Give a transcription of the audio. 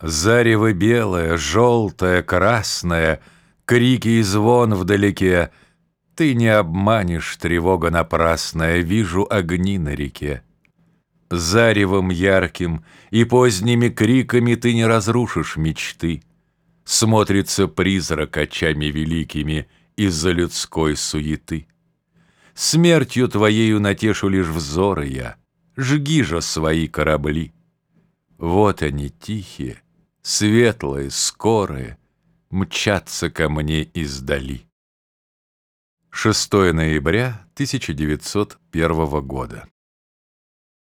Зарево белое, желтое, красное, Крики и звон вдалеке. Ты не обманешь, тревога напрасная, Вижу огни на реке. Заревом ярким и поздними криками Ты не разрушишь мечты. Смотрится призрак очами великими Из-за людской суеты. Смертью твоею натешу лишь взоры я, Жги же свои корабли. Вот они тихие, светлые, скорые, Мчатся ко мне издали. 6 ноября 1901 года.